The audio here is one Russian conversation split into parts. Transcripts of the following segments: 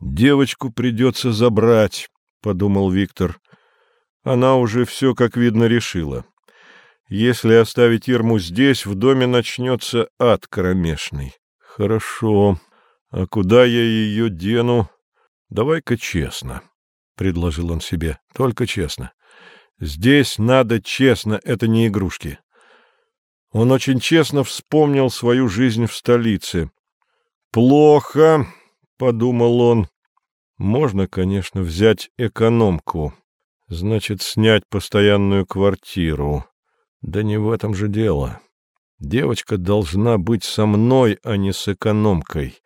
Девочку придется забрать, — подумал Виктор. Она уже все, как видно, решила. Если оставить Ирму здесь, в доме начнется ад кромешный. Хорошо. А куда я ее дену? Давай-ка честно, — предложил он себе. Только честно. Здесь надо честно, это не игрушки. Он очень честно вспомнил свою жизнь в столице. «Плохо», — подумал он. «Можно, конечно, взять экономку, значит, снять постоянную квартиру. Да не в этом же дело. Девочка должна быть со мной, а не с экономкой.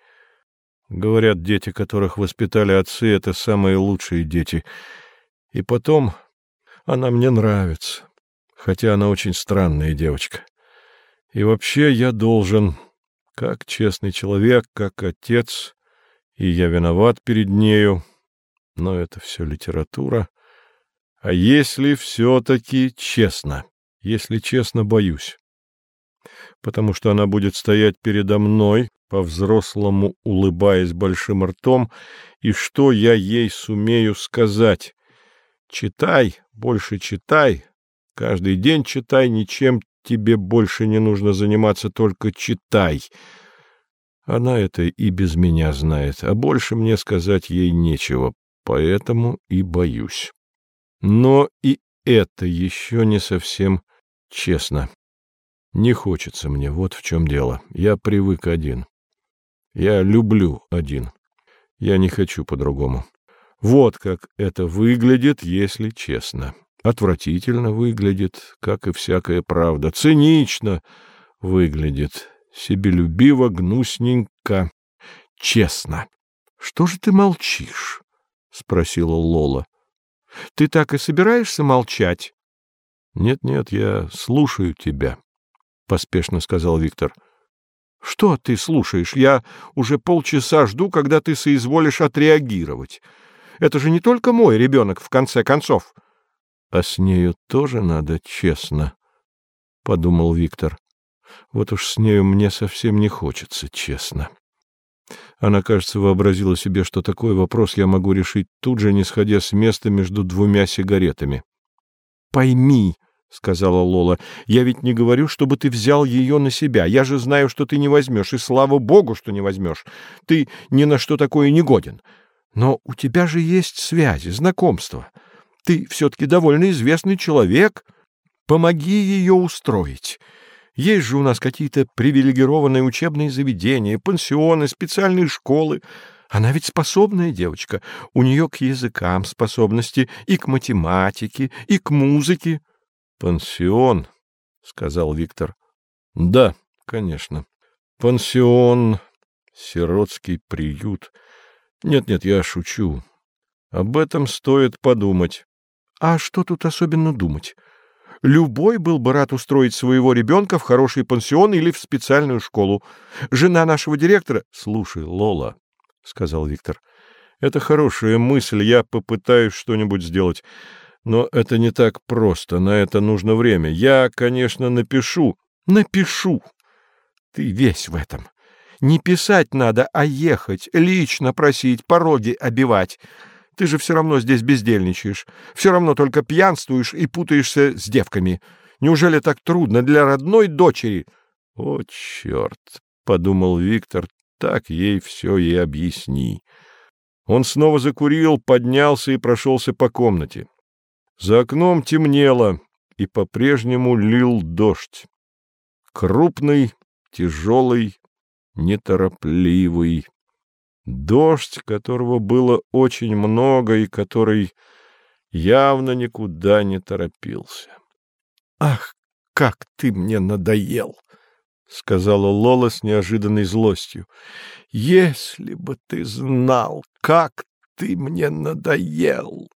Говорят, дети, которых воспитали отцы, — это самые лучшие дети. И потом она мне нравится, хотя она очень странная девочка. И вообще я должен, как честный человек, как отец, и я виноват перед нею, но это все литература. А если все-таки честно, если честно, боюсь, потому что она будет стоять передо мной, по-взрослому улыбаясь большим ртом, и что я ей сумею сказать? Читай, больше читай, каждый день читай, ничем тебе больше не нужно заниматься, только читай. Она это и без меня знает, а больше мне сказать ей нечего, поэтому и боюсь. Но и это еще не совсем честно. Не хочется мне, вот в чем дело. Я привык один. Я люблю один. Я не хочу по-другому. Вот как это выглядит, если честно. Отвратительно выглядит, как и всякая правда. Цинично выглядит. Себелюбиво, гнусненько, честно. — Что же ты молчишь? — спросила Лола. — Ты так и собираешься молчать? «Нет, — Нет-нет, я слушаю тебя, — поспешно сказал Виктор. — Что ты слушаешь? Я уже полчаса жду, когда ты соизволишь отреагировать. Это же не только мой ребенок, в конце концов. — А с нею тоже надо честно, — подумал Виктор. Вот уж с нею мне совсем не хочется, честно. Она, кажется, вообразила себе, что такой вопрос я могу решить тут же, не сходя с места между двумя сигаретами. — Пойми, — сказала Лола, — я ведь не говорю, чтобы ты взял ее на себя. Я же знаю, что ты не возьмешь, и слава богу, что не возьмешь. Ты ни на что такое не годен. Но у тебя же есть связи, знакомства. Ты все-таки довольно известный человек. Помоги ее устроить. Есть же у нас какие-то привилегированные учебные заведения, пансионы, специальные школы. Она ведь способная девочка. У нее к языкам способности и к математике, и к музыке. — Пансион, — сказал Виктор. — Да, конечно. Пансион, сиротский приют. Нет-нет, я шучу. Об этом стоит подумать. — А что тут особенно думать? Любой был бы рад устроить своего ребенка в хороший пансион или в специальную школу. Жена нашего директора... — Слушай, Лола, — сказал Виктор, — это хорошая мысль, я попытаюсь что-нибудь сделать. Но это не так просто, на это нужно время. Я, конечно, напишу. — Напишу. Ты весь в этом. Не писать надо, а ехать, лично просить, пороги обивать. Ты же все равно здесь бездельничаешь. Все равно только пьянствуешь и путаешься с девками. Неужели так трудно для родной дочери? — О, черт! — подумал Виктор. — Так ей все и объясни. Он снова закурил, поднялся и прошелся по комнате. За окном темнело, и по-прежнему лил дождь. Крупный, тяжелый, неторопливый. Дождь, которого было очень много и который явно никуда не торопился. — Ах, как ты мне надоел! — сказала Лола с неожиданной злостью. — Если бы ты знал, как ты мне надоел!